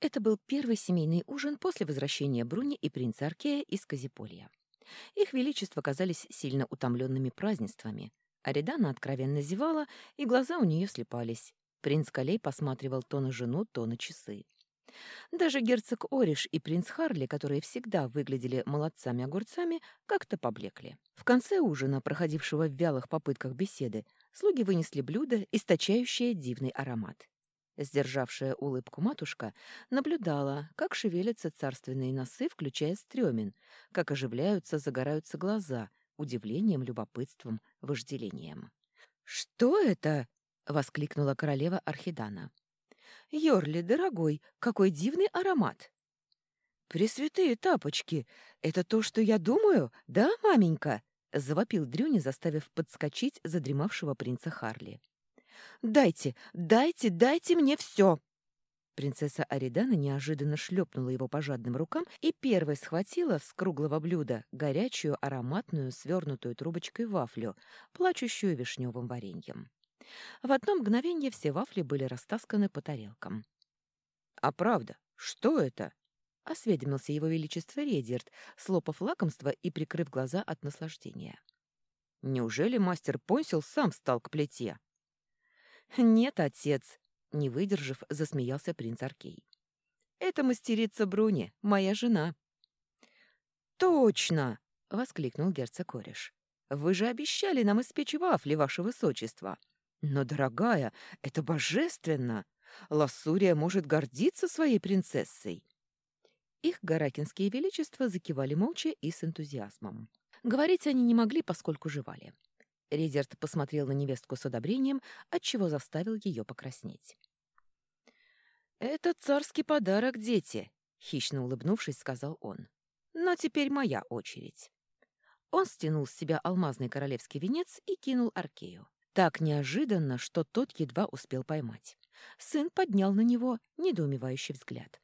Это был первый семейный ужин после возвращения Бруни и принца Аркея из Казиполья. Их величество казались сильно утомленными празднествами. Аридана откровенно зевала, и глаза у нее слепались. Принц Калей посматривал то на жену, то на часы. Даже герцог Ориш и принц Харли, которые всегда выглядели молодцами-огурцами, как-то поблекли. В конце ужина, проходившего в вялых попытках беседы, слуги вынесли блюдо, источающее дивный аромат. Сдержавшая улыбку матушка наблюдала, как шевелятся царственные носы, включая стрёмин, как оживляются, загораются глаза, удивлением, любопытством, вожделением. «Что это?» — воскликнула королева Архидана. «Йорли, дорогой, какой дивный аромат!» «Пресвятые тапочки! Это то, что я думаю, да, маменька?» — завопил Дрюни, заставив подскочить задремавшего принца Харли. «Дайте, дайте, дайте мне все!» Принцесса Аридана неожиданно шлепнула его по жадным рукам и первой схватила с круглого блюда горячую, ароматную, свернутую трубочкой вафлю, плачущую вишневым вареньем. В одно мгновение все вафли были растасканы по тарелкам. «А правда, что это?» — осведомился его величество Редерт, слопав лакомство и прикрыв глаза от наслаждения. «Неужели мастер Понсил сам встал к плите?» «Нет, отец», — не выдержав, засмеялся принц Аркей. «Это мастерица Бруни, моя жена». «Точно!» — воскликнул герцог Кореш. «Вы же обещали нам испечь вафли, ваше высочество. Но, дорогая, это божественно! Лассурия может гордиться своей принцессой». Их гаракинские величества закивали молча и с энтузиазмом. Говорить они не могли, поскольку жевали. Резерт посмотрел на невестку с одобрением, отчего заставил ее покраснеть. «Это царский подарок, дети», — хищно улыбнувшись, сказал он. «Но теперь моя очередь». Он стянул с себя алмазный королевский венец и кинул Аркею. Так неожиданно, что тот едва успел поймать. Сын поднял на него недоумевающий взгляд.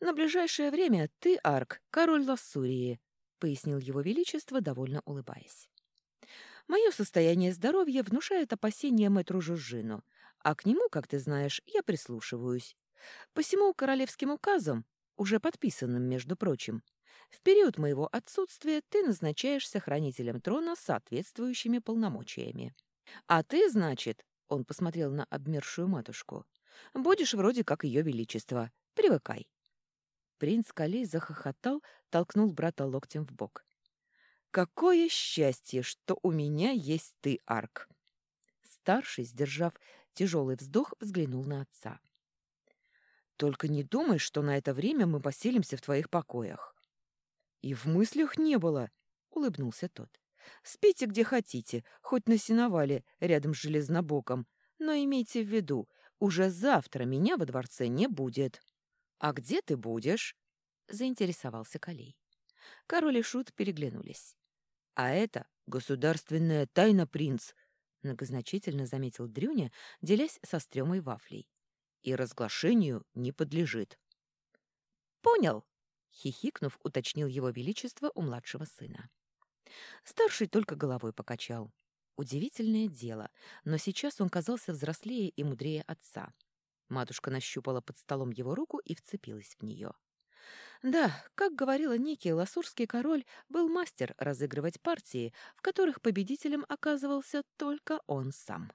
«На ближайшее время ты, Арк, король Лассурии», — пояснил его величество, довольно улыбаясь. Мое состояние здоровья внушает опасения мэтру Жужжину, а к нему, как ты знаешь, я прислушиваюсь. Посему королевским указом, уже подписанным, между прочим, в период моего отсутствия ты назначаешься хранителем трона с соответствующими полномочиями. А ты, значит, он посмотрел на обмершую матушку, будешь вроде как ее величество. Привыкай. Принц Калей захохотал, толкнул брата локтем в бок. Какое счастье, что у меня есть ты, Арк!» Старший, сдержав тяжелый вздох, взглянул на отца. «Только не думай, что на это время мы поселимся в твоих покоях». «И в мыслях не было», — улыбнулся тот. «Спите где хотите, хоть на сеновале рядом с железнобоком, но имейте в виду, уже завтра меня во дворце не будет». «А где ты будешь?» — заинтересовался Калей. Король и Шут переглянулись. А это государственная тайна, принц, многозначительно заметил Дрюня, делясь со стрёмой вафлей. И разглашению не подлежит. Понял, хихикнув, уточнил его величество у младшего сына. Старший только головой покачал. Удивительное дело, но сейчас он казался взрослее и мудрее отца. Матушка нащупала под столом его руку и вцепилась в нее. Да, как говорила Ники, ласурский король был мастер разыгрывать партии, в которых победителем оказывался только он сам.